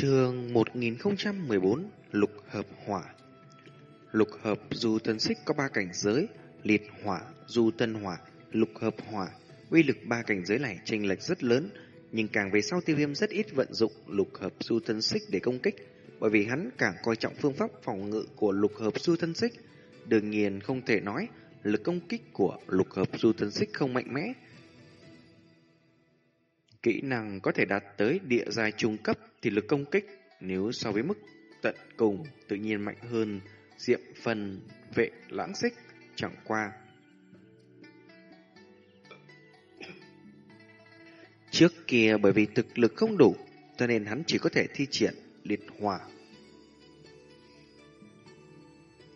Trường 1014 Lục Hợp Hỏa. Lục Hợp dù tân xích có ba cảnh giới Liệt Hỏa, dù tân hỏa, Lục Hợp Hỏa. Uy lực ba cảnh giới này chênh lệch rất lớn Nhưng càng về sau tiêu viêm rất ít vận dụng Lục Hợp du tân xích để công kích Bởi vì hắn càng coi trọng phương pháp phòng ngự của Lục Hợp du tân xích Đương nhiên không thể nói lực công kích của Lục Hợp du tân xích không mạnh mẽ Kỹ năng có thể đạt tới địa giai trung cấp thì lực công kích nếu so với mức tận cùng tự nhiên mạnh hơn diệm phần vệ lãng xích chẳng qua. Trước kia bởi vì thực lực không đủ cho nên hắn chỉ có thể thi triển liệt hỏa.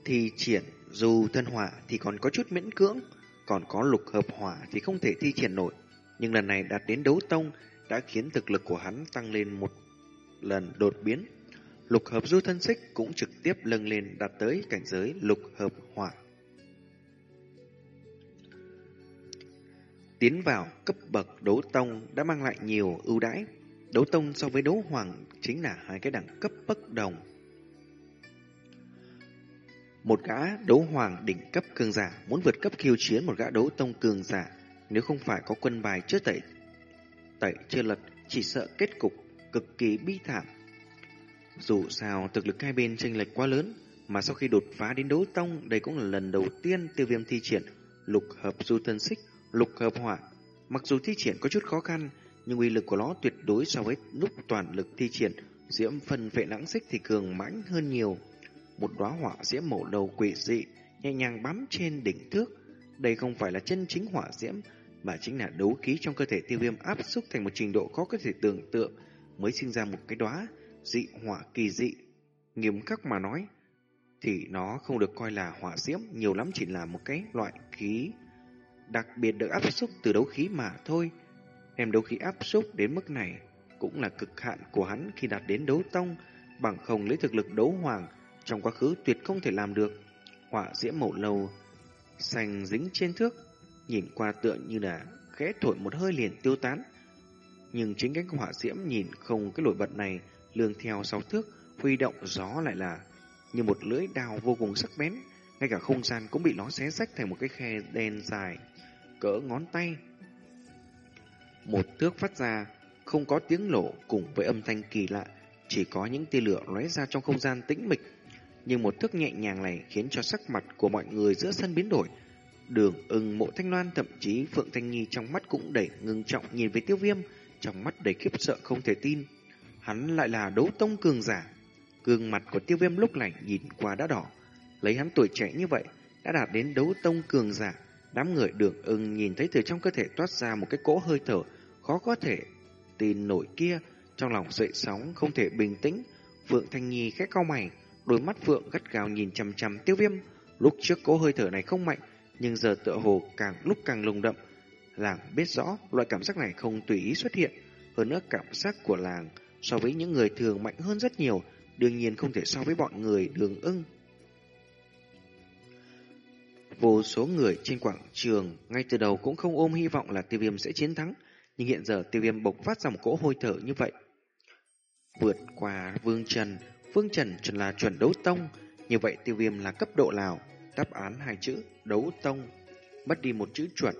Thi triển dù thân hỏa thì còn có chút miễn cưỡng, còn có lục hợp hỏa thì không thể thi triển nổi nhưng lần này đạt đến đấu tông đã khiến thực lực của hắn tăng lên một lần đột biến. Lục hợp du thân xích cũng trực tiếp lâng lên đạt tới cảnh giới lục hợp hỏa. Tiến vào cấp bậc đấu tông đã mang lại nhiều ưu đãi. Đấu tông so với đấu hoàng chính là hai cái đẳng cấp bất đồng. Một gã đấu hoàng đỉnh cấp cường giả muốn vượt cấp khiêu chiến một gã đấu tông cường giả nếu không phải có quân bài chưa tẩy tẩy chưa lật, chỉ sợ kết cục cực kỳ bi thảm. Dù sao thực lực hai bên chênh lệch quá lớn, mà sau khi đột phá đến đấu tông, đây cũng là lần đầu tiên tiêu viêm thi triển lục hợp du thân xích, lục hợp hỏa. Mặc dù thi triển có chút khó khăn, nhưng uy lực của nó tuyệt đối so với lúc toàn lực thi triển diễm phân vệ lãng xích thì cường mãnh hơn nhiều. Một đóa hỏa diễm màu đầu quỷ dị nhẹ nhàng bám trên đỉnh thước. Đây không phải là chân chính hỏa diễm, mà chính là đấu khí trong cơ thể tiêu viêm áp xúc thành một trình độ khó có thể tưởng tượng mới sinh ra một cái đóa dị hỏa kỳ dị. Nghiêm khắc mà nói, thì nó không được coi là hỏa diễm, nhiều lắm chỉ là một cái loại khí đặc biệt được áp xúc từ đấu khí mà thôi. Em đấu khí áp xúc đến mức này cũng là cực hạn của hắn khi đạt đến đấu tông, bằng không lấy thực lực đấu hoàng trong quá khứ tuyệt không thể làm được. Hỏa diễm màu lầu xanh dính trên thước nhìn qua tựa như là khẽ thổi một hơi liền tiêu tán. Nhưng chính cái hỏa diễm nhìn không cái nổi bật này lương theo sáu thước, huy động gió lại là như một lưỡi đao vô cùng sắc bén, ngay cả không gian cũng bị nó xé rách thành một cái khe đen dài, cỡ ngón tay. Một thước phát ra, không có tiếng nổ cùng với âm thanh kỳ lạ, chỉ có những tia lửa lóe ra trong không gian tĩnh mịch. Nhưng một thước nhẹ nhàng này khiến cho sắc mặt của mọi người giữa sân biến đổi, Đường ưng mộ thanh loan thậm chí Phượng Thanh Nhi trong mắt cũng đầy ngưng trọng nhìn về tiêu viêm, trong mắt đầy khiếp sợ không thể tin. Hắn lại là đấu tông cường giả. Gương mặt của tiêu viêm lúc này nhìn qua đã đỏ. Lấy hắn tuổi trẻ như vậy, đã đạt đến đấu tông cường giả. Đám người đường ưng nhìn thấy từ trong cơ thể toát ra một cái cỗ hơi thở, khó có thể tin nổi kia. Trong lòng dậy sóng, không thể bình tĩnh. Phượng Thanh Nhi khẽ cau mày, đôi mắt Phượng gắt gao nhìn chằm chằm tiêu viêm. Lúc trước cỗ hơi thở này không mạnh, nhưng giờ tựa hồ càng lúc càng lùng đậm. Làng biết rõ loại cảm giác này không tùy ý xuất hiện, hơn nữa cảm giác của làng so với những người thường mạnh hơn rất nhiều, đương nhiên không thể so với bọn người đường ưng. Vô số người trên quảng trường ngay từ đầu cũng không ôm hy vọng là tiêu viêm sẽ chiến thắng, nhưng hiện giờ tiêu viêm bộc phát ra một cỗ hôi thở như vậy. Vượt qua Vương Trần, Vương Trần chuẩn là chuẩn đấu tông, như vậy tiêu viêm là cấp độ nào? Đáp án hai chữ đấu tông, mất đi một chữ chuẩn,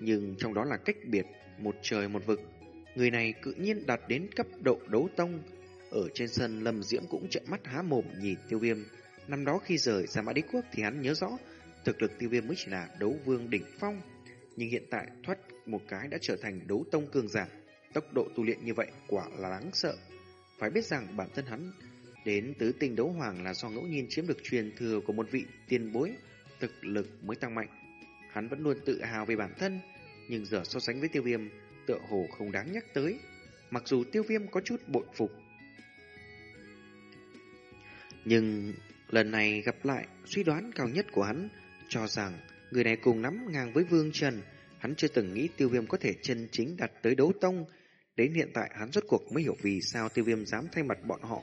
nhưng trong đó là cách biệt, một trời một vực. Người này tự nhiên đạt đến cấp độ đấu tông. Ở trên sân Lâm Diễm cũng trợn mắt há mồm nhìn tiêu viêm. Năm đó khi rời ra mã đế quốc thì hắn nhớ rõ thực lực tiêu viêm mới chỉ là đấu vương đỉnh phong. Nhưng hiện tại thoát một cái đã trở thành đấu tông cường giả. Tốc độ tu luyện như vậy quả là đáng sợ. Phải biết rằng bản thân hắn Đến tứ tinh đấu hoàng là do ngẫu nhiên chiếm được truyền thừa của một vị tiền bối, thực lực mới tăng mạnh. Hắn vẫn luôn tự hào về bản thân, nhưng giờ so sánh với tiêu viêm, tựa hồ không đáng nhắc tới. Mặc dù tiêu viêm có chút bội phục. Nhưng lần này gặp lại, suy đoán cao nhất của hắn cho rằng người này cùng nắm ngang với Vương Trần. Hắn chưa từng nghĩ tiêu viêm có thể chân chính đặt tới đấu tông. Đến hiện tại hắn rốt cuộc mới hiểu vì sao tiêu viêm dám thay mặt bọn họ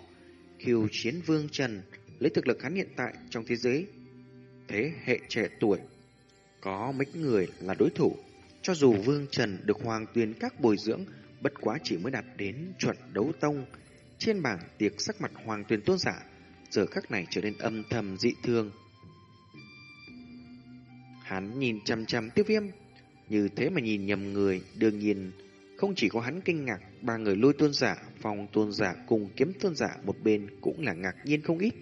khiêu chiến vương Trần, lấy thực lực hắn hiện tại trong thế giới. Thế hệ trẻ tuổi, có mấy người là đối thủ. Cho dù vương Trần được hoàng tuyền các bồi dưỡng, bất quá chỉ mới đạt đến chuẩn đấu tông. trên bảng tiệc sắc mặt Hoàng Tuyền Tôn giả, giờ khắc này trở nên âm thầm dị thương. Hắn nhìn chăm chăm tiêu viêm, như thế mà nhìn nhầm người, đương nhiên không chỉ có hắn kinh ngạc, ba người lôi tôn giả, phòng tôn giả cùng kiếm tôn giả một bên cũng là ngạc nhiên không ít.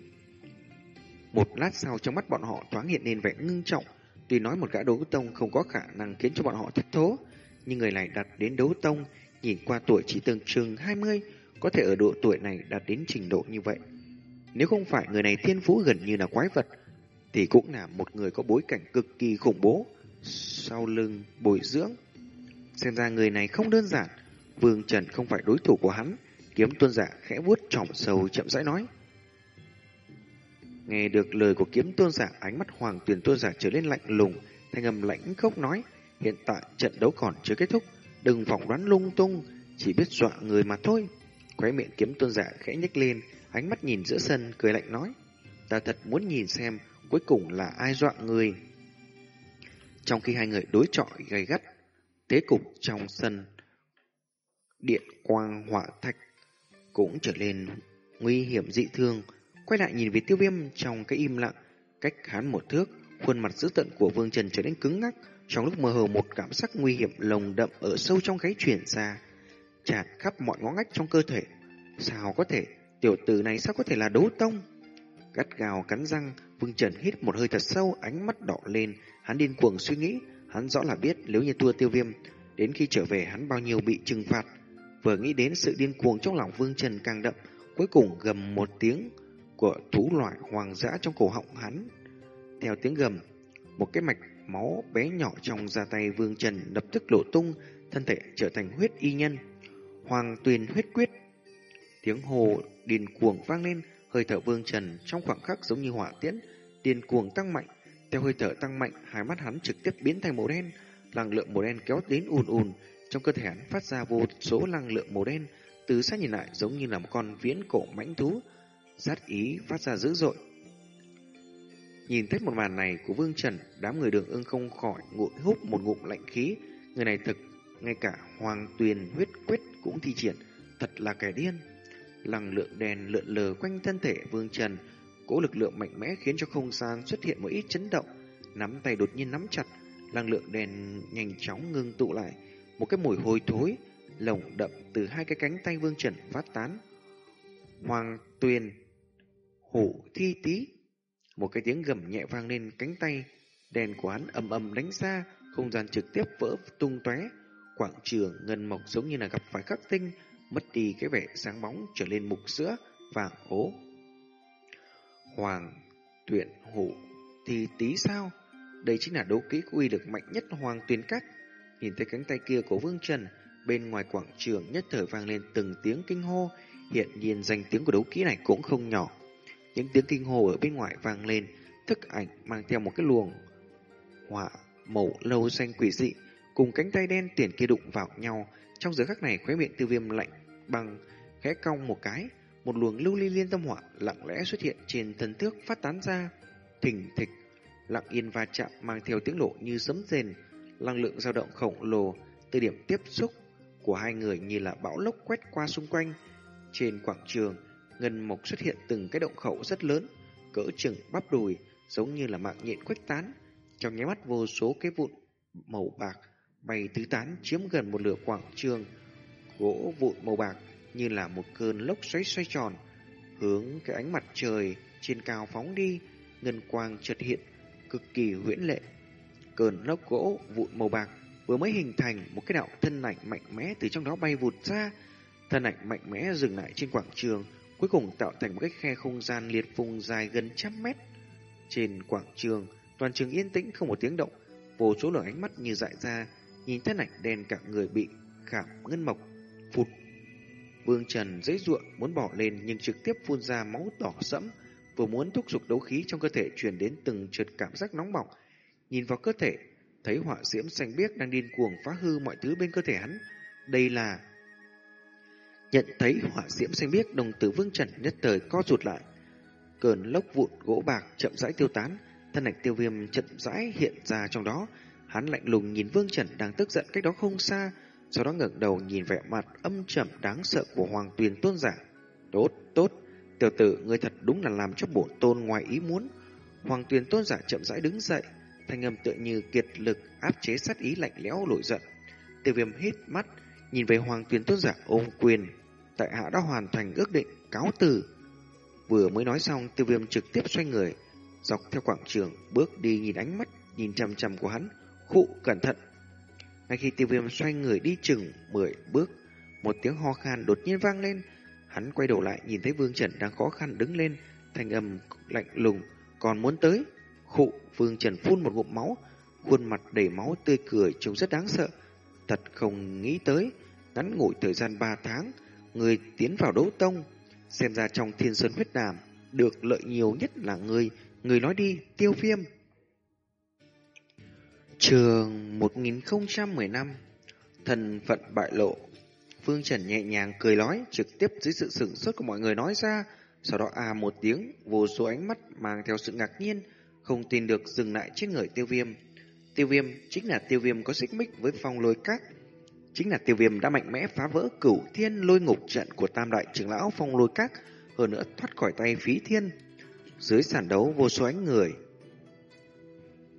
Một lát sau trong mắt bọn họ thoáng hiện lên vẻ ngưng trọng, tuy nói một gã đấu tông không có khả năng khiến cho bọn họ thất thố, nhưng người này đặt đến đấu tông, nhìn qua tuổi chỉ tương chừng 20, có thể ở độ tuổi này đạt đến trình độ như vậy. Nếu không phải người này thiên phú gần như là quái vật, thì cũng là một người có bối cảnh cực kỳ khủng bố, sau lưng bồi dưỡng. Xem ra người này không đơn giản, Vương Trần không phải đối thủ của hắn, kiếm tuân giả khẽ vuốt trỏm sầu chậm rãi nói. Nghe được lời của kiếm tuân giả, ánh mắt hoàng tuyển tuân giả trở lên lạnh lùng, thanh âm lãnh khốc nói, hiện tại trận đấu còn chưa kết thúc, đừng phỏng đoán lung tung, chỉ biết dọa người mà thôi. Khóe miệng kiếm tuân giả khẽ nhếch lên, ánh mắt nhìn giữa sân, cười lạnh nói, ta thật muốn nhìn xem cuối cùng là ai dọa người. Trong khi hai người đối chọi gay gắt, thế cục trong sân điện quang hỏa thạch cũng trở lên nguy hiểm dị thương. Quay lại nhìn về tiêu viêm trong cái im lặng, cách hắn một thước, khuôn mặt dữ tận của Vương Trần trở nên cứng ngắc. Trong lúc mơ hồ một cảm giác nguy hiểm lồng đậm ở sâu trong gáy chuyển ra, tràn khắp mọi ngõ ngách trong cơ thể. Sao có thể, tiểu tử này sao có thể là đấu tông? Gắt gào cắn răng, Vương Trần hít một hơi thật sâu, ánh mắt đỏ lên, hắn điên cuồng suy nghĩ, hắn rõ là biết nếu như tua tiêu viêm, đến khi trở về hắn bao nhiêu bị trừng phạt. Vừa nghĩ đến sự điên cuồng trong lòng Vương Trần càng đậm, cuối cùng gầm một tiếng của thú loại hoàng dã trong cổ họng hắn. Theo tiếng gầm, một cái mạch máu bé nhỏ trong da tay Vương Trần lập tức lộ tung, thân thể trở thành huyết y nhân. Hoàng tuyền huyết quyết. Tiếng hồ điên cuồng vang lên, hơi thở Vương Trần trong khoảng khắc giống như hỏa tiễn, điên cuồng tăng mạnh. Theo hơi thở tăng mạnh, hai mắt hắn trực tiếp biến thành màu đen, năng lượng màu đen kéo đến ùn ùn, trong cơ thể hắn phát ra vô số năng lượng màu đen, từ xa nhìn lại giống như là một con viễn cổ mãnh thú, sát ý phát ra dữ dội. Nhìn thấy một màn này của Vương Trần, đám người đường ưng không khỏi ngụm hút một ngụm lạnh khí. Người này thực, ngay cả hoàng tuyền huyết quyết cũng thi triển, thật là kẻ điên. lăng lượng đèn lượn lờ quanh thân thể Vương Trần, cỗ lực lượng mạnh mẽ khiến cho không gian xuất hiện một ít chấn động. Nắm tay đột nhiên nắm chặt, năng lượng đèn nhanh chóng ngưng tụ lại, một cái mùi hôi thối lồng đậm từ hai cái cánh tay Vương Trần phát tán. Hoàng Tuyền, Hủ thi tí, một cái tiếng gầm nhẹ vang lên cánh tay, đèn của hắn ầm ầm đánh ra, không gian trực tiếp vỡ tung tóe, quảng trường ngân mộc giống như là gặp phải khắc tinh, mất đi cái vẻ sáng bóng trở lên mục sữa vàng ố. Hoàng Tuyển Hủ thì tí sao? Đây chính là đấu kỹ uy lực mạnh nhất Hoàng Tuyền Cát. Nhìn thấy cánh tay kia của Vương Trần, bên ngoài quảng trường nhất thời vang lên từng tiếng kinh hô, hiện nhiên danh tiếng của đấu kỹ này cũng không nhỏ. Những tiếng kinh hô ở bên ngoài vang lên, thức ảnh mang theo một cái luồng hỏa màu lâu xanh quỷ dị, cùng cánh tay đen tiền kia đụng vào nhau. Trong giờ khắc này khóe miệng tiêu viêm lạnh bằng khẽ cong một cái, một luồng lưu ly liên tâm hỏa lặng lẽ xuất hiện trên thân thước phát tán ra, thình thịch, lặng yên va chạm mang theo tiếng lộ như sấm rền, năng lượng dao động khổng lồ từ điểm tiếp xúc của hai người như là bão lốc quét qua xung quanh. Trên quảng trường, ngân mộc xuất hiện từng cái động khẩu rất lớn, cỡ chừng bắp đùi, giống như là mạng nhện khuếch tán. Trong nháy mắt vô số cái vụn màu bạc bay tứ tán chiếm gần một nửa quảng trường. Gỗ vụn màu bạc như là một cơn lốc xoáy xoay tròn, hướng cái ánh mặt trời trên cao phóng đi, ngân quang chợt hiện, cực kỳ huyễn lệ. Cơn lốc gỗ vụn màu bạc vừa mới hình thành một cái đạo thân ảnh mạnh mẽ từ trong đó bay vụt ra, thân ảnh mạnh mẽ dừng lại trên quảng trường, cuối cùng tạo thành một cái khe không gian liệt vùng dài gần trăm mét. Trên quảng trường, toàn trường yên tĩnh không một tiếng động, vô số lượng ánh mắt như dại ra, nhìn thân ảnh đen cả người bị khảm ngân mộc, phụt. Vương Trần dễ ruộng muốn bỏ lên nhưng trực tiếp phun ra máu đỏ sẫm, vừa muốn thúc giục đấu khí trong cơ thể truyền đến từng trượt cảm giác nóng bỏng. Nhìn vào cơ thể, thấy họa diễm xanh biếc đang điên cuồng phá hư mọi thứ bên cơ thể hắn. Đây là... Nhận thấy họa diễm xanh biếc đồng tử Vương Trần nhất thời co rụt lại. Cơn lốc vụn gỗ bạc chậm rãi tiêu tán, thân ảnh tiêu viêm chậm rãi hiện ra trong đó. Hắn lạnh lùng nhìn Vương Trần đang tức giận cách đó không xa, sau đó ngẩng đầu nhìn vẻ mặt âm trầm đáng sợ của Hoàng Tuyền Tôn giả. Tốt, tốt, tiểu tử ngươi thật đúng là làm cho bổn tôn ngoài ý muốn. Hoàng tuyền tôn giả chậm rãi đứng dậy, thanh âm tựa như kiệt lực áp chế sát ý lạnh lẽo nổi giận. Tiêu viêm hít mắt, nhìn về hoàng tuyền tôn giả ôm quyền. Tại hạ đã hoàn thành ước định, cáo từ. Vừa mới nói xong, tiêu viêm trực tiếp xoay người, dọc theo quảng trường, bước đi nhìn ánh mắt, nhìn chằm chằm của hắn, khụ cẩn thận. Ngay khi tiêu viêm xoay người đi chừng 10 bước, một tiếng ho khan đột nhiên vang lên. Hắn quay đầu lại nhìn thấy Vương Trần đang khó khăn đứng lên, thanh âm lạnh lùng, còn muốn tới. Khụ, Vương Trần phun một ngụm máu, khuôn mặt đầy máu tươi cười trông rất đáng sợ. Thật không nghĩ tới, ngắn ngủi thời gian 3 tháng, người tiến vào đấu tông, xem ra trong thiên sơn huyết đàm, được lợi nhiều nhất là người, người nói đi, tiêu viêm. Trường 1015 Thần phận bại lộ Phương Trần nhẹ nhàng cười nói Trực tiếp dưới sự sửng sốt của mọi người nói ra Sau đó à một tiếng Vô số ánh mắt mang theo sự ngạc nhiên không tin được dừng lại trên người tiêu viêm Tiêu viêm chính là tiêu viêm có xích mích với phong lôi các Chính là tiêu viêm đã mạnh mẽ phá vỡ cửu thiên lôi ngục trận của tam đại trưởng lão phong lôi các Hơn nữa thoát khỏi tay phí thiên Dưới sàn đấu vô số ánh người,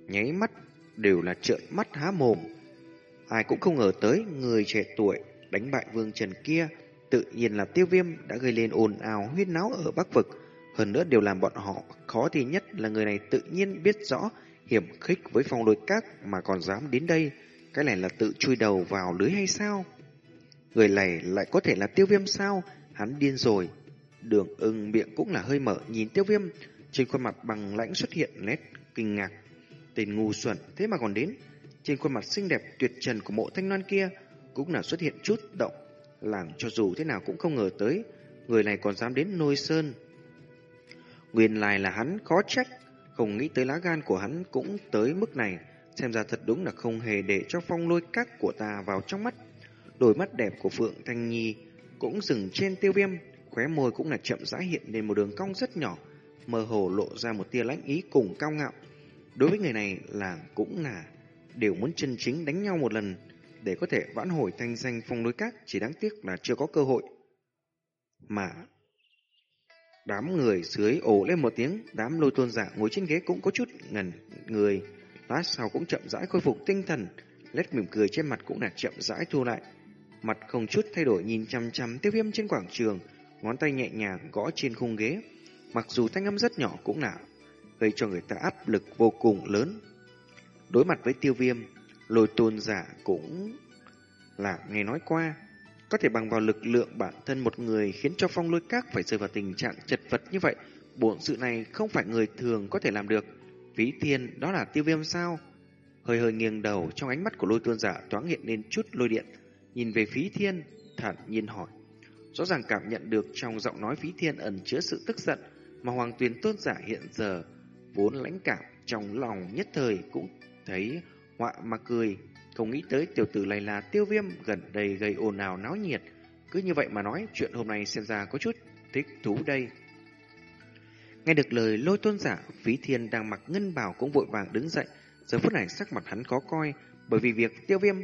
Nháy mắt đều là trợn mắt há mồm. Ai cũng không ngờ tới người trẻ tuổi đánh bại vương trần kia, tự nhiên là tiêu viêm đã gây lên ồn ào huyên náo ở Bắc Vực. Hơn nữa điều làm bọn họ khó thì nhất là người này tự nhiên biết rõ hiểm khích với phong lôi các mà còn dám đến đây. Cái này là tự chui đầu vào lưới hay sao? Người này lại có thể là tiêu viêm sao? Hắn điên rồi. Đường ưng miệng cũng là hơi mở nhìn tiêu viêm. Trên khuôn mặt bằng lãnh xuất hiện nét kinh ngạc. Tên ngu xuẩn thế mà còn đến. Trên khuôn mặt xinh đẹp tuyệt trần của mộ thanh loan kia cũng là xuất hiện chút động, làm cho dù thế nào cũng không ngờ tới, người này còn dám đến nôi sơn. Nguyên lai là hắn khó trách, không nghĩ tới lá gan của hắn cũng tới mức này, xem ra thật đúng là không hề để cho phong lôi các của ta vào trong mắt. Đôi mắt đẹp của Phượng Thanh Nhi cũng dừng trên tiêu viêm, khóe môi cũng là chậm rãi hiện lên một đường cong rất nhỏ, mơ hồ lộ ra một tia lãnh ý cùng cao ngạo. Đối với người này là cũng là đều muốn chân chính đánh nhau một lần để có thể vãn hồi thanh danh phong đối các, chỉ đáng tiếc là chưa có cơ hội. Mà đám người dưới ồ lên một tiếng, đám lôi tôn giả ngồi trên ghế cũng có chút ngần người, lát sau cũng chậm rãi khôi phục tinh thần, nét mỉm cười trên mặt cũng là chậm rãi thu lại. Mặt không chút thay đổi nhìn chăm chăm tiêu viêm trên quảng trường, ngón tay nhẹ nhàng gõ trên khung ghế. Mặc dù thanh âm rất nhỏ cũng là gây cho người ta áp lực vô cùng lớn. Đối mặt với tiêu viêm, lôi tôn giả cũng là nghe nói qua, có thể bằng vào lực lượng bản thân một người khiến cho phong lôi các phải rơi vào tình trạng chật vật như vậy. Bộn sự này không phải người thường có thể làm được. Phí thiên đó là tiêu viêm sao? Hơi hơi nghiêng đầu trong ánh mắt của lôi tuôn giả thoáng hiện lên chút lôi điện. Nhìn về phí thiên, thản nhiên hỏi. Rõ ràng cảm nhận được trong giọng nói phí thiên ẩn chứa sự tức giận mà hoàng tuyền tôn giả hiện giờ vốn lãnh cảm trong lòng nhất thời cũng thấy họa mà cười. Không nghĩ tới tiểu tử này là tiêu viêm gần đây gây ồn ào náo nhiệt. Cứ như vậy mà nói chuyện hôm nay xem ra có chút thích thú đây. Nghe được lời lôi tôn giả, phí thiên đang mặc ngân bào cũng vội vàng đứng dậy. Giờ phút này sắc mặt hắn khó coi, bởi vì việc tiêu viêm,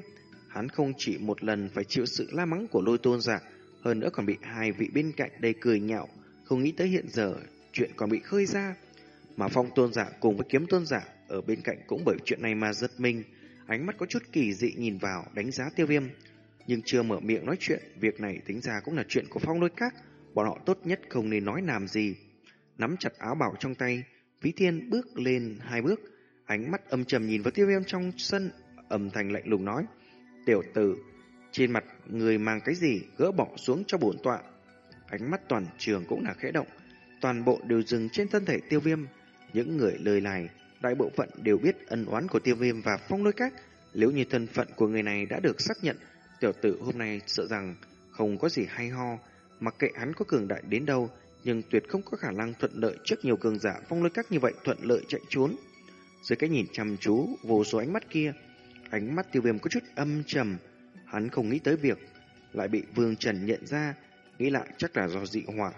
hắn không chỉ một lần phải chịu sự la mắng của lôi tôn giả, hơn nữa còn bị hai vị bên cạnh đầy cười nhạo, không nghĩ tới hiện giờ chuyện còn bị khơi ra. Mà phong tôn giả cùng với kiếm tôn giả ở bên cạnh cũng bởi chuyện này mà giật mình, ánh mắt có chút kỳ dị nhìn vào đánh giá tiêu viêm. Nhưng chưa mở miệng nói chuyện, việc này tính ra cũng là chuyện của phong lôi các, bọn họ tốt nhất không nên nói làm gì. Nắm chặt áo bảo trong tay, Ví Thiên bước lên hai bước, ánh mắt âm trầm nhìn vào tiêu viêm trong sân, âm thanh lạnh lùng nói. Tiểu tử, trên mặt người mang cái gì gỡ bỏ xuống cho bổn tọa. Ánh mắt toàn trường cũng là khẽ động, toàn bộ đều dừng trên thân thể tiêu viêm. Những người lời này, đại bộ phận đều biết ân oán của tiêu viêm và phong lôi các. Nếu như thân phận của người này đã được xác nhận, tiểu tử hôm nay sợ rằng không có gì hay ho, mặc kệ hắn có cường đại đến đâu, nhưng tuyệt không có khả năng thuận lợi trước nhiều cường giả phong lôi các như vậy thuận lợi chạy trốn. Dưới cái nhìn chăm chú, vô số ánh mắt kia, ánh mắt tiêu viêm có chút âm trầm, hắn không nghĩ tới việc lại bị Vương Trần nhận ra, nghĩ lại chắc là do dị hỏa.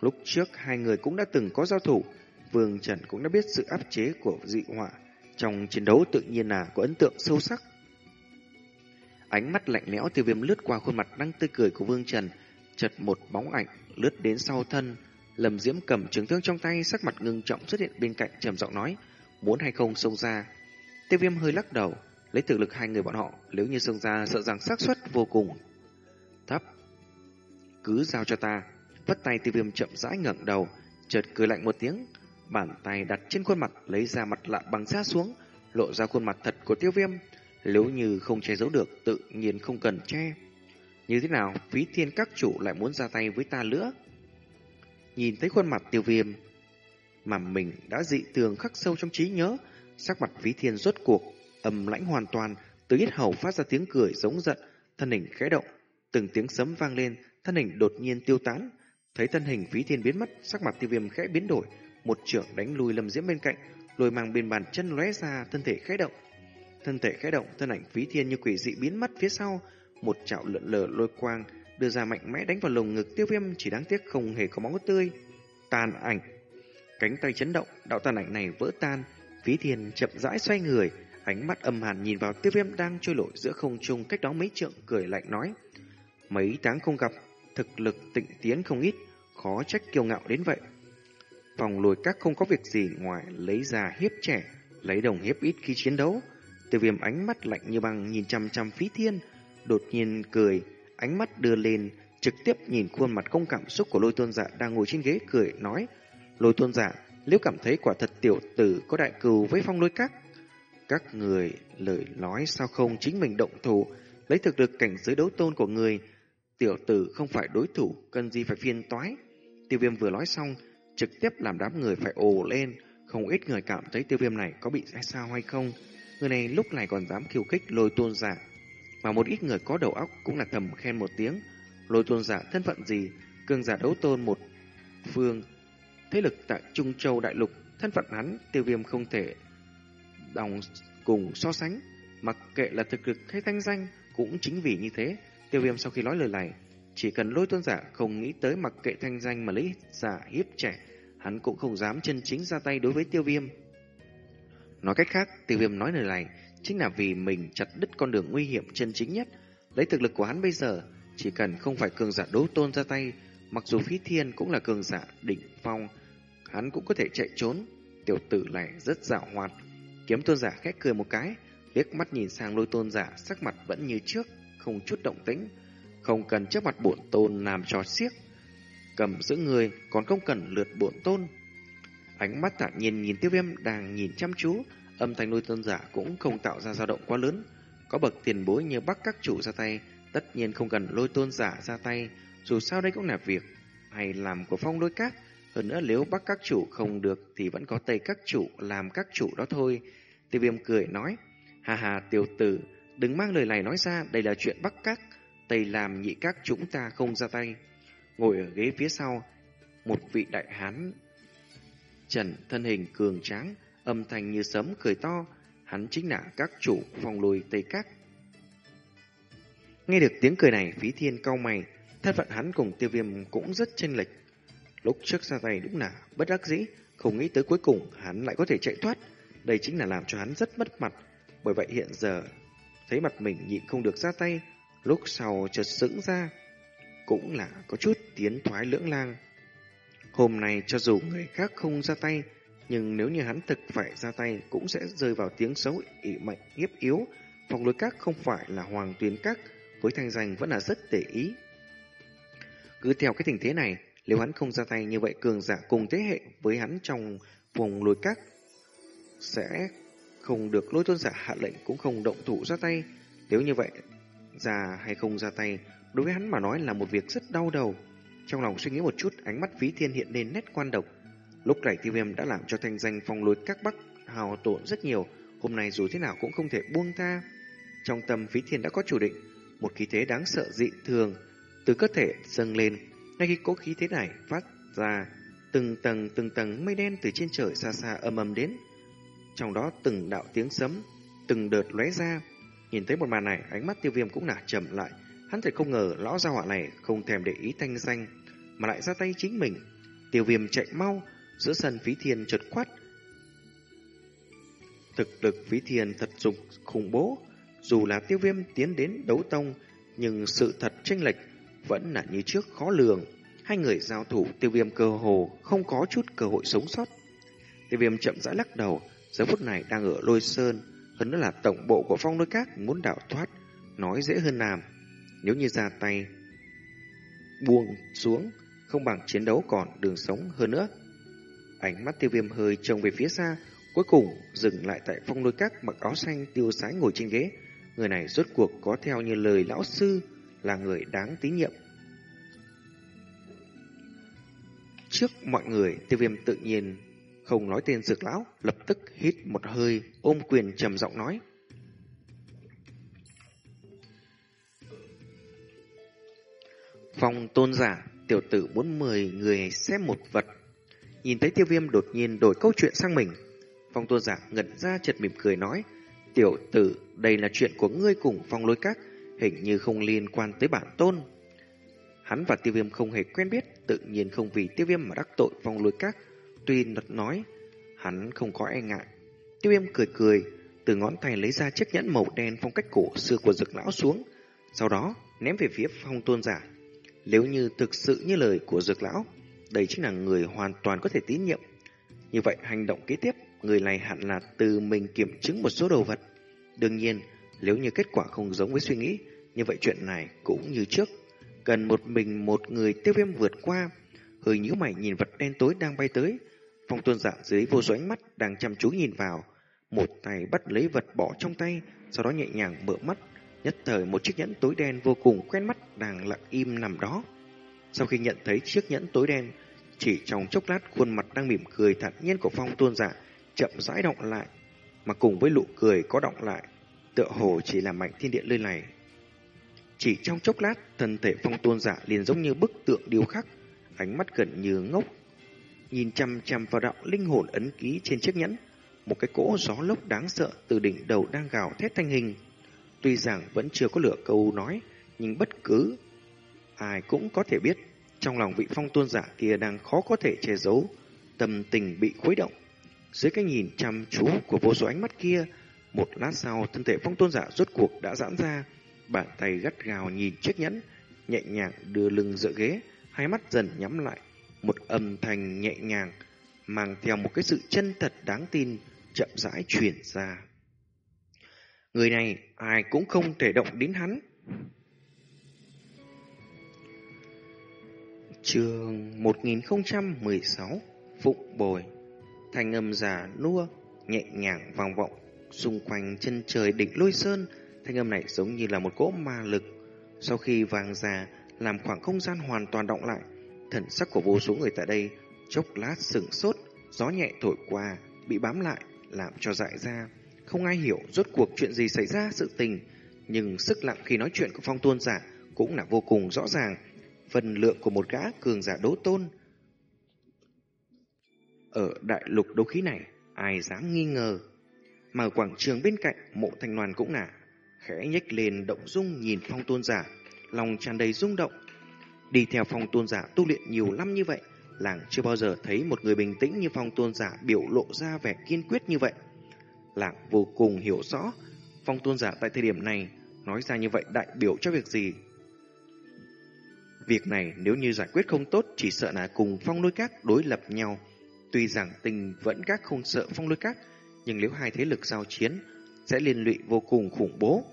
Lúc trước hai người cũng đã từng có giao thủ, Vương Trần cũng đã biết sự áp chế của dị hỏa trong chiến đấu tự nhiên là có ấn tượng sâu sắc. Ánh mắt lạnh lẽo tiêu viêm lướt qua khuôn mặt đang tươi cười của Vương Trần, chật một bóng ảnh lướt đến sau thân. Lâm Diễm cầm trường thương trong tay, sắc mặt ngưng trọng xuất hiện bên cạnh trầm giọng nói, muốn hay không xông ra. Tiêu viêm hơi lắc đầu, lấy thực lực hai người bọn họ, nếu như xông ra sợ rằng xác suất vô cùng thấp. Cứ giao cho ta. Vất tay tiêu viêm chậm rãi ngẩng đầu, chợt cười lạnh một tiếng, bàn tay đặt trên khuôn mặt lấy ra mặt lạ bằng da xuống, lộ ra khuôn mặt thật của tiêu viêm. Nếu như không che giấu được, tự nhiên không cần che. Như thế nào, phí thiên các chủ lại muốn ra tay với ta nữa? Nhìn thấy khuôn mặt tiêu viêm, mà mình đã dị tường khắc sâu trong trí nhớ, sắc mặt phí thiên rốt cuộc, âm lãnh hoàn toàn, từ ít hầu phát ra tiếng cười giống giận, thân hình khẽ động, từng tiếng sấm vang lên, thân hình đột nhiên tiêu tán. Thấy thân hình phí thiên biến mất, sắc mặt tiêu viêm khẽ biến đổi, một trưởng đánh lùi lâm diễm bên cạnh, lùi mang bên bàn chân lóe ra, thân thể khẽ động. Thân thể khẽ động, thân ảnh phí thiên như quỷ dị biến mất phía sau, một chảo lượn lờ lôi quang đưa ra mạnh mẽ đánh vào lồng ngực tiêu viêm chỉ đáng tiếc không hề có máu tươi. Tàn ảnh. Cánh tay chấn động, đạo tàn ảnh này vỡ tan, phí thiên chậm rãi xoay người, ánh mắt âm hàn nhìn vào tiêu viêm đang trôi nổi giữa không trung cách đó mấy trượng cười lạnh nói. Mấy tháng không gặp, thực lực tịnh tiến không ít, khó trách kiêu ngạo đến vậy. Phòng lùi các không có việc gì ngoài lấy ra hiếp trẻ, lấy đồng hiếp ít khi chiến đấu. Tiêu viêm ánh mắt lạnh như băng nhìn chăm chăm phí thiên, đột nhiên cười, ánh mắt đưa lên, trực tiếp nhìn khuôn mặt không cảm xúc của lôi tôn giả đang ngồi trên ghế cười, nói Lôi tôn giả, nếu cảm thấy quả thật tiểu tử có đại cừu với phong lôi các, các người lời nói sao không chính mình động thủ, lấy thực lực cảnh giới đấu tôn của người, tiểu tử không phải đối thủ, cần gì phải phiền toái. Tiêu viêm vừa nói xong, trực tiếp làm đám người phải ồ lên, không ít người cảm thấy tiêu viêm này có bị sai sao hay không. Người này lúc này còn dám khiêu khích lôi tôn giả, mà một ít người có đầu óc cũng là thầm khen một tiếng. Lôi tôn giả thân phận gì, cường giả đấu tôn một phương, thế lực tại Trung Châu Đại Lục, thân phận hắn tiêu viêm không thể đồng cùng so sánh, mặc kệ là thực lực hay thanh danh, cũng chính vì như thế, tiêu viêm sau khi nói lời này, chỉ cần lôi tôn giả không nghĩ tới mặc kệ thanh danh mà lấy giả hiếp trẻ, hắn cũng không dám chân chính ra tay đối với tiêu viêm. Nói cách khác, tiêu viêm nói lời này chính là vì mình chặt đứt con đường nguy hiểm chân chính nhất. Lấy thực lực của hắn bây giờ, chỉ cần không phải cường giả đấu tôn ra tay, mặc dù phí thiên cũng là cường giả đỉnh phong, hắn cũng có thể chạy trốn. Tiểu tử này rất dạo hoạt. Kiếm tôn giả khẽ cười một cái, liếc mắt nhìn sang lôi tôn giả, sắc mặt vẫn như trước, không chút động tĩnh. Không cần trước mặt bổn tôn làm trò xiếc. Cầm giữ người, còn không cần lượt bổn tôn. Ánh mắt thản nhiên nhìn tiêu viêm đang nhìn chăm chú, âm thanh lôi tôn giả cũng không tạo ra dao động quá lớn. Có bậc tiền bối như bắc các chủ ra tay, tất nhiên không cần lôi tôn giả ra tay, dù sao đây cũng là việc hay làm của phong lôi cát Hơn nữa nếu bắc các chủ không được thì vẫn có tây các chủ làm các chủ đó thôi. Tiêu viêm cười nói, hà hà tiểu tử, đừng mang lời này nói ra, đây là chuyện bắc các, tây làm nhị các chúng ta không ra tay. Ngồi ở ghế phía sau, một vị đại hán trần thân hình cường tráng, âm thanh như sấm cười to, hắn chính là các chủ phòng lùi Tây Các. Nghe được tiếng cười này, phí thiên cau mày, thân phận hắn cùng tiêu viêm cũng rất chênh lệch. Lúc trước ra tay đúng là bất đắc dĩ, không nghĩ tới cuối cùng hắn lại có thể chạy thoát. Đây chính là làm cho hắn rất mất mặt, bởi vậy hiện giờ thấy mặt mình nhịn không được ra tay, lúc sau chợt sững ra, cũng là có chút tiến thoái lưỡng lang. Hôm nay cho dù người khác không ra tay, nhưng nếu như hắn thực phải ra tay cũng sẽ rơi vào tiếng xấu ỷ mạnh hiếp yếu. Phòng lối các không phải là hoàng tuyến các, với thanh danh vẫn là rất để ý. Cứ theo cái tình thế này, nếu hắn không ra tay như vậy cường giả cùng thế hệ với hắn trong vùng lối các sẽ không được lôi tôn giả hạ lệnh cũng không động thủ ra tay. Nếu như vậy, ra hay không ra tay, đối với hắn mà nói là một việc rất đau đầu. Trong lòng suy nghĩ một chút, ánh mắt phí thiên hiện lên nét quan độc. Lúc này tiêu viêm đã làm cho thanh danh phong lối các bắc hào tổn rất nhiều, hôm nay dù thế nào cũng không thể buông tha. Trong tâm phí thiên đã có chủ định, một khí thế đáng sợ dị thường từ cơ thể dâng lên, ngay khi cố khí thế này phát ra, từng tầng từng tầng mây đen từ trên trời xa xa âm âm đến. Trong đó từng đạo tiếng sấm, từng đợt lóe ra. Nhìn thấy một màn này, ánh mắt tiêu viêm cũng nả chậm lại. Hắn thật không ngờ lão gia họa này không thèm để ý thanh danh, mà lại ra tay chính mình. Tiêu viêm chạy mau, giữa sân phí thiên chợt quát. Thực lực phí thiên thật dụng khủng bố, dù là tiêu viêm tiến đến đấu tông, nhưng sự thật chênh lệch vẫn là như trước khó lường. Hai người giao thủ tiêu viêm cơ hồ không có chút cơ hội sống sót. Tiêu viêm chậm rãi lắc đầu, giờ phút này đang ở lôi sơn, hơn nữa là tổng bộ của phong lôi các muốn đảo thoát, nói dễ hơn làm. Nếu như ra tay buông xuống, không bằng chiến đấu còn đường sống hơn nữa. Ánh mắt tiêu viêm hơi trông về phía xa, cuối cùng dừng lại tại phong lôi các mặc áo xanh tiêu sái ngồi trên ghế. Người này rốt cuộc có theo như lời lão sư là người đáng tín nhiệm. Trước mọi người, tiêu viêm tự nhiên không nói tên dược lão, lập tức hít một hơi, ôm quyền trầm giọng nói. Phong tôn giả, tiểu tử muốn mời người xem một vật. Nhìn thấy tiêu viêm đột nhiên đổi câu chuyện sang mình. Phong tôn giả ngẩn ra chật mỉm cười nói, tiểu tử, đây là chuyện của ngươi cùng phong lối các, hình như không liên quan tới bản tôn. Hắn và tiêu viêm không hề quen biết, tự nhiên không vì tiêu viêm mà đắc tội phong lối các. Tuy nật nói, hắn không có e ngại. Tiêu viêm cười cười, từ ngón tay lấy ra chiếc nhẫn màu đen phong cách cổ xưa của dực lão xuống, sau đó ném về phía phong tôn giả. Nếu như thực sự như lời của dược lão, đây chính là người hoàn toàn có thể tín nhiệm. Như vậy hành động kế tiếp, người này hẳn là từ mình kiểm chứng một số đồ vật. Đương nhiên, nếu như kết quả không giống với suy nghĩ, như vậy chuyện này cũng như trước. Cần một mình một người tiêu viêm vượt qua, hơi nhíu mày nhìn vật đen tối đang bay tới. Phong tôn giả dưới vô số ánh mắt đang chăm chú nhìn vào. Một tay bắt lấy vật bỏ trong tay, sau đó nhẹ nhàng mở mắt, Nhất thời một chiếc nhẫn tối đen vô cùng quen mắt đang lặng im nằm đó. Sau khi nhận thấy chiếc nhẫn tối đen, chỉ trong chốc lát khuôn mặt đang mỉm cười thản nhiên của phong tôn giả chậm rãi động lại, mà cùng với nụ cười có động lại, tựa hồ chỉ là mạnh thiên địa lơi này. Chỉ trong chốc lát, thân thể phong tôn giả liền giống như bức tượng điêu khắc, ánh mắt gần như ngốc, nhìn chăm chăm vào đạo linh hồn ấn ký trên chiếc nhẫn. Một cái cỗ gió lốc đáng sợ từ đỉnh đầu đang gào thét thanh hình, Tuy rằng vẫn chưa có lửa câu nói, nhưng bất cứ ai cũng có thể biết trong lòng vị phong tôn giả kia đang khó có thể che giấu, tâm tình bị khuấy động. Dưới cái nhìn chăm chú của vô số ánh mắt kia, một lát sau thân thể phong tôn giả rốt cuộc đã giãn ra, bàn tay gắt gào nhìn chiếc nhẫn, nhẹ nhàng đưa lưng dựa ghế, hai mắt dần nhắm lại, một âm thanh nhẹ nhàng, mang theo một cái sự chân thật đáng tin, chậm rãi truyền ra. Người này ai cũng không thể động đến hắn. Trường 1016 Phụng Bồi thanh âm giả nua, Nhẹ nhàng vang vọng Xung quanh chân trời đỉnh lôi sơn, Thanh âm này giống như là một cỗ ma lực Sau khi vang ra, Làm khoảng không gian hoàn toàn động lại Thần sắc của vô số người tại đây Chốc lát sừng sốt Gió nhẹ thổi qua Bị bám lại Làm cho dại ra không ai hiểu rốt cuộc chuyện gì xảy ra sự tình, nhưng sức lặng khi nói chuyện của phong tôn giả cũng là vô cùng rõ ràng. Phần lượng của một gã cường giả đố tôn. Ở đại lục đấu khí này, ai dám nghi ngờ. Mà quảng trường bên cạnh, mộ thanh loan cũng là khẽ nhếch lên động dung nhìn phong tôn giả, lòng tràn đầy rung động. Đi theo phong tôn giả tu luyện nhiều năm như vậy, làng chưa bao giờ thấy một người bình tĩnh như phong tôn giả biểu lộ ra vẻ kiên quyết như vậy. Làng vô cùng hiểu rõ phong tôn giả tại thời điểm này nói ra như vậy đại biểu cho việc gì. Việc này nếu như giải quyết không tốt chỉ sợ là cùng phong lôi các đối lập nhau. Tuy rằng tình vẫn các không sợ phong lôi các, nhưng nếu hai thế lực giao chiến sẽ liên lụy vô cùng khủng bố.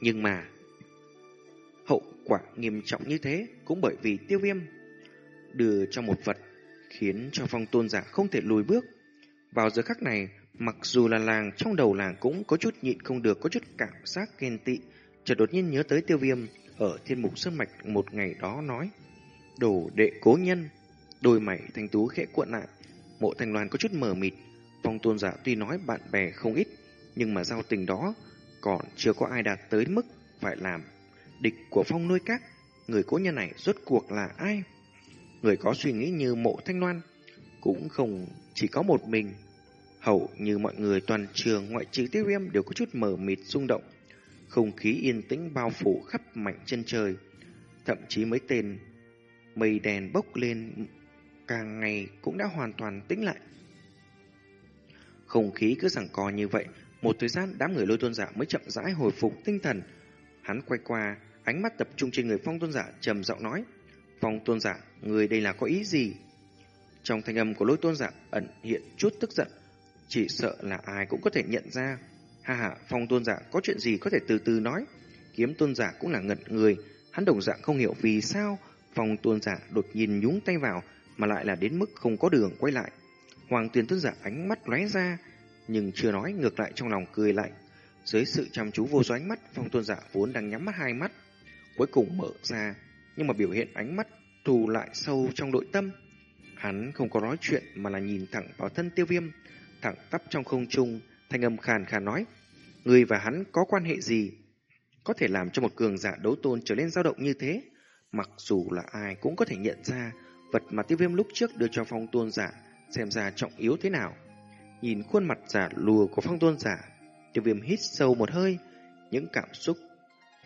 Nhưng mà hậu quả nghiêm trọng như thế cũng bởi vì tiêu viêm đưa cho một vật khiến cho phong tôn giả không thể lùi bước. Vào giờ khắc này, Mặc dù là làng, trong đầu làng cũng có chút nhịn không được, có chút cảm giác ghen tị. Chợt đột nhiên nhớ tới tiêu viêm ở thiên mục sơn mạch một ngày đó nói. Đồ đệ cố nhân, đôi mày thanh tú khẽ cuộn lại. Mộ thành loan có chút mờ mịt. Phong tôn giả tuy nói bạn bè không ít, nhưng mà giao tình đó còn chưa có ai đạt tới mức phải làm. Địch của phong nuôi các, người cố nhân này rốt cuộc là ai? Người có suy nghĩ như mộ thanh loan, cũng không chỉ có một mình Hầu như mọi người toàn trường ngoại trừ tiêu viêm đều có chút mờ mịt rung động. Không khí yên tĩnh bao phủ khắp mảnh chân trời. Thậm chí mấy tên mây đèn bốc lên càng ngày cũng đã hoàn toàn tĩnh lại. Không khí cứ rằng co như vậy, một thời gian đám người lôi tôn giả mới chậm rãi hồi phục tinh thần. Hắn quay qua, ánh mắt tập trung trên người phong tôn giả trầm giọng nói. Phong tôn giả, người đây là có ý gì? Trong thanh âm của lôi tôn giả ẩn hiện chút tức giận, chỉ sợ là ai cũng có thể nhận ra. Ha ha, phong tôn giả có chuyện gì có thể từ từ nói. Kiếm tôn giả cũng là ngẩn người, hắn đồng dạng không hiểu vì sao phong tôn giả đột nhiên nhúng tay vào mà lại là đến mức không có đường quay lại. Hoàng Tuyền tôn giả ánh mắt lóe ra, nhưng chưa nói ngược lại trong lòng cười lạnh. Dưới sự chăm chú vô số ánh mắt, phong tôn giả vốn đang nhắm mắt hai mắt, cuối cùng mở ra, nhưng mà biểu hiện ánh mắt thù lại sâu trong nội tâm. Hắn không có nói chuyện mà là nhìn thẳng vào thân tiêu viêm, thẳng tắp trong không trung, thanh âm khàn khàn nói, người và hắn có quan hệ gì? Có thể làm cho một cường giả đấu tôn trở nên dao động như thế, mặc dù là ai cũng có thể nhận ra vật mà tiêu viêm lúc trước đưa cho phong tôn giả xem ra trọng yếu thế nào. Nhìn khuôn mặt giả lùa của phong tôn giả, tiêu viêm hít sâu một hơi, những cảm xúc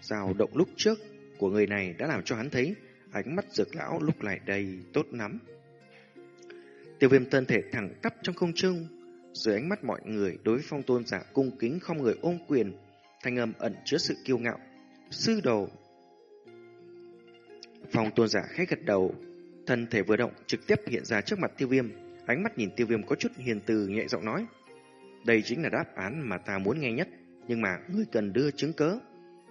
dao động lúc trước của người này đã làm cho hắn thấy ánh mắt dược lão lúc lại đầy tốt lắm. Tiêu viêm thân thể thẳng tắp trong không trung, dưới ánh mắt mọi người đối với phong tôn giả cung kính không người ôm quyền, thanh âm ẩn chứa sự kiêu ngạo. Sư đầu Phong tôn giả khẽ gật đầu, thân thể vừa động trực tiếp hiện ra trước mặt tiêu viêm, ánh mắt nhìn tiêu viêm có chút hiền từ nhẹ giọng nói. Đây chính là đáp án mà ta muốn nghe nhất, nhưng mà ngươi cần đưa chứng cớ.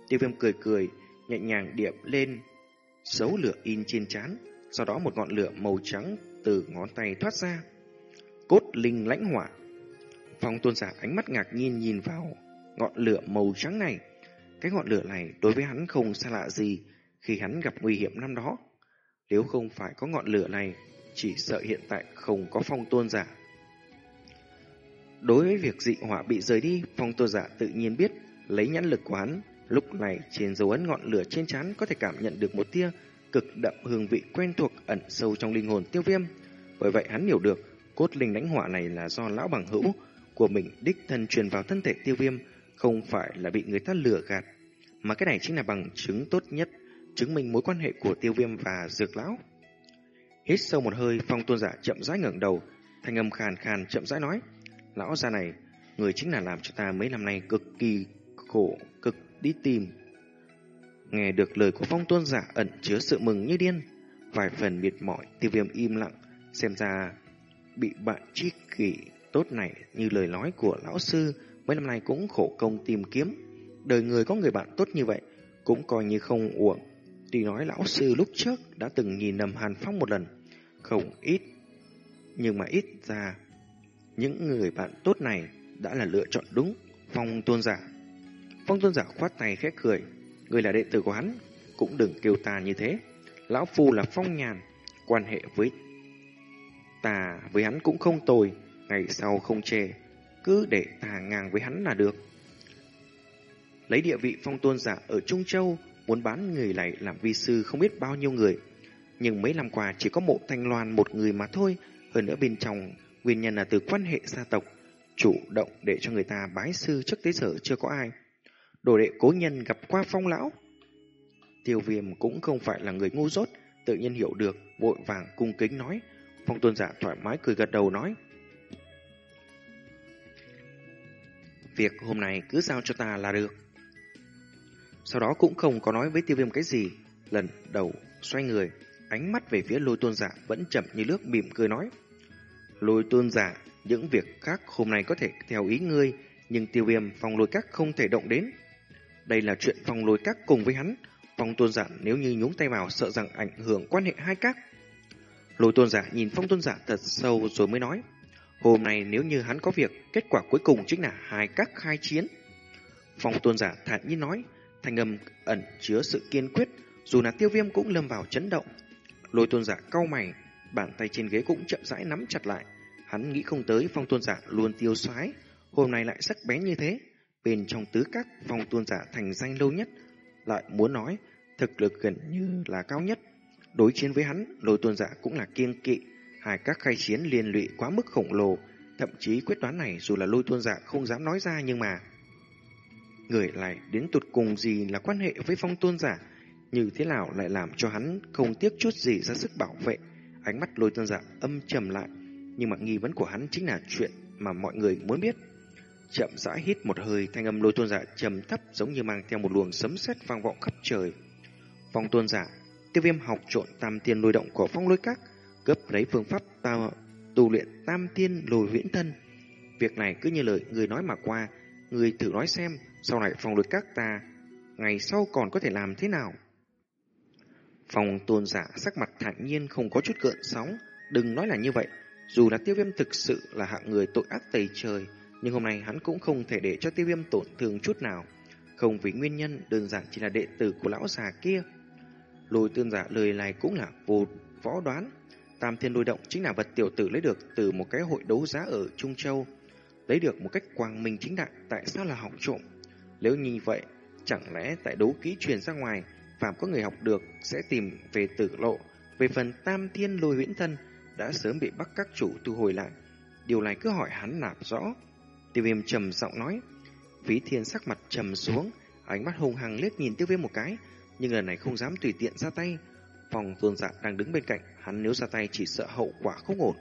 Tiêu viêm cười cười, nhẹ nhàng điểm lên, dấu lửa in trên trán, sau đó một ngọn lửa màu trắng từ ngón tay thoát ra. Cốt linh lãnh hỏa. Phong tôn giả ánh mắt ngạc nhiên nhìn vào ngọn lửa màu trắng này. Cái ngọn lửa này đối với hắn không xa lạ gì khi hắn gặp nguy hiểm năm đó. Nếu không phải có ngọn lửa này, chỉ sợ hiện tại không có phong tôn giả. Đối với việc dị hỏa bị rời đi, phong tôn giả tự nhiên biết lấy nhãn lực của hắn. Lúc này trên dấu ấn ngọn lửa trên trán có thể cảm nhận được một tia cực đậm hương vị quen thuộc ẩn sâu trong linh hồn tiêu viêm. Bởi vậy hắn hiểu được cốt linh đánh hỏa này là do lão bằng hữu của mình đích thân truyền vào thân thể tiêu viêm, không phải là bị người ta lừa gạt. Mà cái này chính là bằng chứng tốt nhất, chứng minh mối quan hệ của tiêu viêm và dược lão. Hít sâu một hơi, phong tôn giả chậm rãi ngẩng đầu, thanh âm khàn khàn chậm rãi nói. Lão gia này, người chính là làm cho ta mấy năm nay cực kỳ khổ, đi tìm. Nghe được lời của phong tôn giả ẩn chứa sự mừng như điên, vài phần miệt mỏi, tiêu viêm im lặng, xem ra bị bạn tri kỷ tốt này như lời nói của lão sư mấy năm nay cũng khổ công tìm kiếm. Đời người có người bạn tốt như vậy cũng coi như không uổng. Tuy nói lão sư lúc trước đã từng nhìn nầm Hàn Phong một lần, không ít, nhưng mà ít ra những người bạn tốt này đã là lựa chọn đúng. Phong tôn giả Phong tôn giả khoát tay khét cười, người là đệ tử của hắn, cũng đừng kêu ta như thế. Lão Phu là phong nhàn, quan hệ với ta với hắn cũng không tồi, ngày sau không chê, cứ để ta ngang với hắn là được. Lấy địa vị phong tôn giả ở Trung Châu, muốn bán người này làm vi sư không biết bao nhiêu người. Nhưng mấy năm qua chỉ có mộ thanh loan một người mà thôi, hơn nữa bên trong nguyên nhân là từ quan hệ gia tộc, chủ động để cho người ta bái sư trước tới giờ chưa có ai. Đồ đệ cố nhân gặp qua phong lão. Tiêu viêm cũng không phải là người ngu dốt, tự nhiên hiểu được, vội vàng cung kính nói. Phong tôn giả thoải mái cười gật đầu nói. Việc hôm nay cứ giao cho ta là được. Sau đó cũng không có nói với tiêu viêm cái gì. Lần đầu xoay người, ánh mắt về phía lôi tôn giả vẫn chậm như nước mỉm cười nói. Lôi tôn giả, những việc khác hôm nay có thể theo ý ngươi, nhưng tiêu viêm phòng lôi các không thể động đến. Đây là chuyện phòng lôi các cùng với hắn. Phong tôn giả nếu như nhúng tay vào sợ rằng ảnh hưởng quan hệ hai các. Lôi tôn giả nhìn phong tôn giả thật sâu rồi mới nói. Hôm nay nếu như hắn có việc, kết quả cuối cùng chính là hai các khai chiến. Phong tôn giả thản nhiên nói, thanh âm ẩn chứa sự kiên quyết, dù là tiêu viêm cũng lâm vào chấn động. Lôi tôn giả cau mày, bàn tay trên ghế cũng chậm rãi nắm chặt lại. Hắn nghĩ không tới phong tôn giả luôn tiêu xoái, hôm nay lại sắc bén như thế. Bên trong tứ các phong tôn giả thành danh lâu nhất, lại muốn nói thực lực gần như là cao nhất. Đối chiến với hắn, lôi tôn giả cũng là kiên kỵ, hai các khai chiến liên lụy quá mức khổng lồ, thậm chí quyết đoán này dù là lôi tôn giả không dám nói ra nhưng mà người lại đến tụt cùng gì là quan hệ với phong tôn giả, như thế nào lại làm cho hắn không tiếc chút gì ra sức bảo vệ. Ánh mắt lôi tôn giả âm trầm lại, nhưng mà nghi vấn của hắn chính là chuyện mà mọi người muốn biết. Chậm rãi hít một hơi, thanh âm lôi tôn giả trầm thấp giống như mang theo một luồng sấm sét vang vọng khắp trời. Phong tuôn giả, tiêu viêm học trộn tam tiên lôi động của phong lôi các, cấp lấy phương pháp ta, tu luyện tam tiên lôi huyễn thân. Việc này cứ như lời người nói mà qua, người thử nói xem, sau này phong lôi các ta, ngày sau còn có thể làm thế nào? Phong tôn giả sắc mặt thản nhiên không có chút gợn sóng, đừng nói là như vậy, dù là tiêu viêm thực sự là hạng người tội ác tày trời, nhưng hôm nay hắn cũng không thể để cho tiêu viêm tổn thương chút nào. Không vì nguyên nhân đơn giản chỉ là đệ tử của lão già kia. Lôi tương giả lời này cũng là vô võ đoán. Tam thiên lôi động chính là vật tiểu tử lấy được từ một cái hội đấu giá ở Trung Châu. Lấy được một cách quang minh chính đại, tại sao là học trộm? Nếu như vậy, chẳng lẽ tại đấu ký truyền ra ngoài, phạm có người học được sẽ tìm về tử lộ. Về phần tam thiên lôi huyễn thân, đã sớm bị bắt các chủ thu hồi lại. Điều này cứ hỏi hắn nạp rõ. Tiêu viêm trầm giọng nói. Phí thiên sắc mặt trầm xuống, ánh mắt hung hăng liếc nhìn tiêu viêm một cái, nhưng lần này không dám tùy tiện ra tay. Phòng tôn giả dạ đang đứng bên cạnh, hắn nếu ra tay chỉ sợ hậu quả không ổn.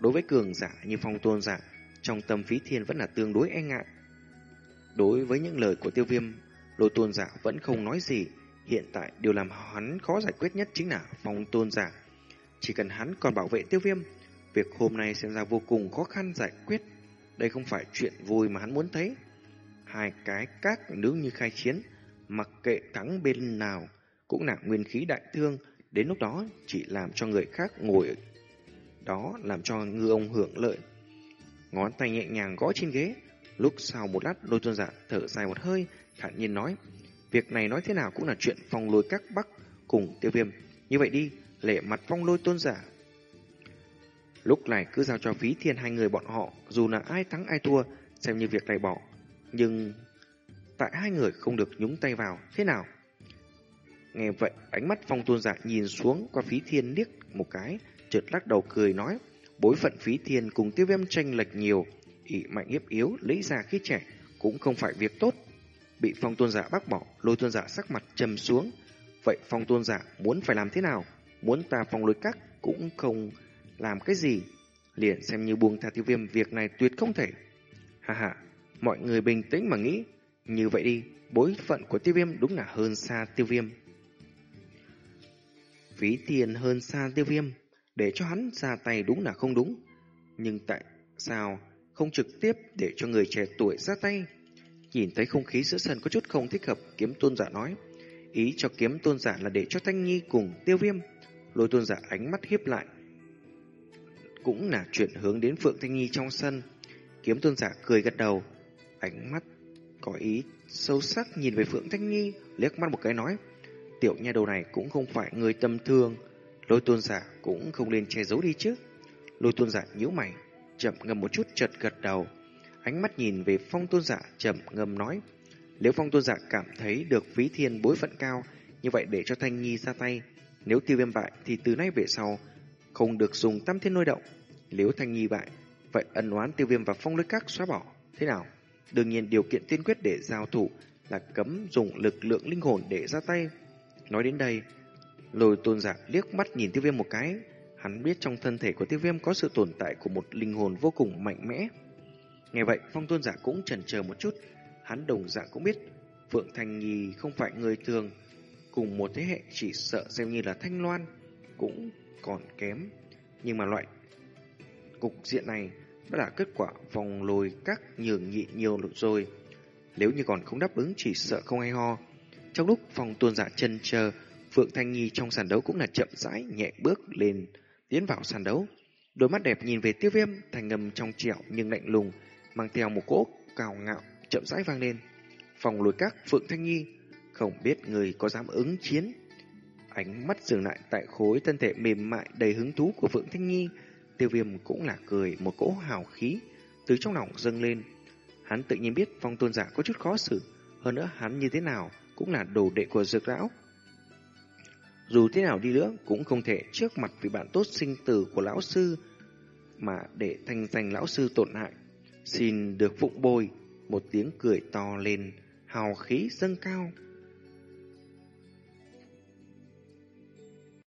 Đối với cường giả như phong tôn giả, trong tâm phí thiên vẫn là tương đối e ngại. Đối với những lời của tiêu viêm, lôi tôn giả vẫn không nói gì. Hiện tại điều làm hắn khó giải quyết nhất chính là phong tôn giả. Chỉ cần hắn còn bảo vệ tiêu viêm, việc hôm nay xem ra vô cùng khó khăn giải quyết. Đây không phải chuyện vui mà hắn muốn thấy. Hai cái các nếu như khai chiến, mặc kệ thắng bên nào, cũng là nguyên khí đại thương, đến lúc đó chỉ làm cho người khác ngồi đó làm cho ngư ông hưởng lợi. Ngón tay nhẹ nhàng gõ trên ghế, lúc sau một lát lôi tôn giả thở dài một hơi, thản nhiên nói, việc này nói thế nào cũng là chuyện phong lôi các bắc cùng tiêu viêm. Như vậy đi, lệ mặt phong lôi tôn giả. Lúc này cứ giao cho phí thiên hai người bọn họ, dù là ai thắng ai thua, xem như việc này bỏ. Nhưng tại hai người không được nhúng tay vào, thế nào? Nghe vậy, ánh mắt phong tôn giả nhìn xuống qua phí thiên liếc một cái, chợt lắc đầu cười nói, bối phận phí thiên cùng tiêu viêm tranh lệch nhiều, ỷ mạnh hiếp yếu, lấy ra khi trẻ, cũng không phải việc tốt. Bị phong tôn giả bác bỏ, lôi tôn giả sắc mặt trầm xuống. Vậy phong tôn giả muốn phải làm thế nào? Muốn ta phong lôi cắt cũng không làm cái gì. Liền xem như buông tha tiêu viêm việc này tuyệt không thể. Hà hà, mọi người bình tĩnh mà nghĩ. Như vậy đi, bối phận của tiêu viêm đúng là hơn xa tiêu viêm. Phí tiền hơn xa tiêu viêm, để cho hắn ra tay đúng là không đúng. Nhưng tại sao không trực tiếp để cho người trẻ tuổi ra tay? Nhìn thấy không khí giữa sân có chút không thích hợp, kiếm tôn giả nói. Ý cho kiếm tôn giả là để cho Thanh Nhi cùng tiêu viêm. Lôi tôn giả ánh mắt hiếp lại. Cũng là chuyện hướng đến Phượng Thanh Nhi trong sân. Kiếm tôn giả cười gật đầu. Ánh mắt có ý sâu sắc nhìn về Phượng Thanh Nhi, liếc mắt một cái nói. Tiểu nha đầu này cũng không phải người tầm thường. Lôi tôn giả cũng không nên che giấu đi chứ. Lôi tôn giả nhíu mày, chậm ngầm một chút chợt gật đầu. Ánh mắt nhìn về phong tôn giả chậm ngầm nói. Nếu phong tôn giả cảm thấy được phí thiên bối phận cao, như vậy để cho Thanh Nhi ra tay. Nếu tiêu viêm bại thì từ nay về sau không được dùng tam thiên lôi động. Nếu Thanh Nhi bại, vậy ân oán tiêu viêm và phong lôi các xóa bỏ. Thế nào? Đương nhiên điều kiện tiên quyết để giao thủ là cấm dùng lực lượng linh hồn để ra tay. Nói đến đây, lôi tôn giả liếc mắt nhìn tiêu viêm một cái. Hắn biết trong thân thể của tiêu viêm có sự tồn tại của một linh hồn vô cùng mạnh mẽ. Nghe vậy, phong tôn giả cũng chần chờ một chút. Hắn đồng dạng cũng biết Phượng Thanh Nhi không phải người thường. Cùng một thế hệ chỉ sợ xem như là Thanh Loan cũng còn kém. Nhưng mà loại cục diện này đã là kết quả vòng lồi các nhường nhịn nhiều rồi. Nếu như còn không đáp ứng chỉ sợ không hay ho. Trong lúc phòng tuôn giả chân chờ, Phượng Thanh Nhi trong sàn đấu cũng là chậm rãi nhẹ bước lên, tiến vào sàn đấu. Đôi mắt đẹp nhìn về tiêu viêm, thành ngầm trong trẻo nhưng lạnh lùng, mang theo một cỗ cào ngạo, chậm rãi vang lên. Phòng lùi các Phượng Thanh Nhi, không biết người có dám ứng chiến. Ánh mắt dừng lại tại khối thân thể mềm mại đầy hứng thú của Phượng Thanh Nhi, tiêu viêm cũng là cười một cỗ hào khí, từ trong lòng dâng lên. Hắn tự nhiên biết phong tôn giả có chút khó xử, hơn nữa hắn như thế nào cũng là đồ đệ của dược lão. Dù thế nào đi nữa cũng không thể trước mặt vì bạn tốt sinh tử của lão sư mà để thanh danh lão sư tổn hại. Xin được phụng bồi, một tiếng cười to lên, hào khí dâng cao.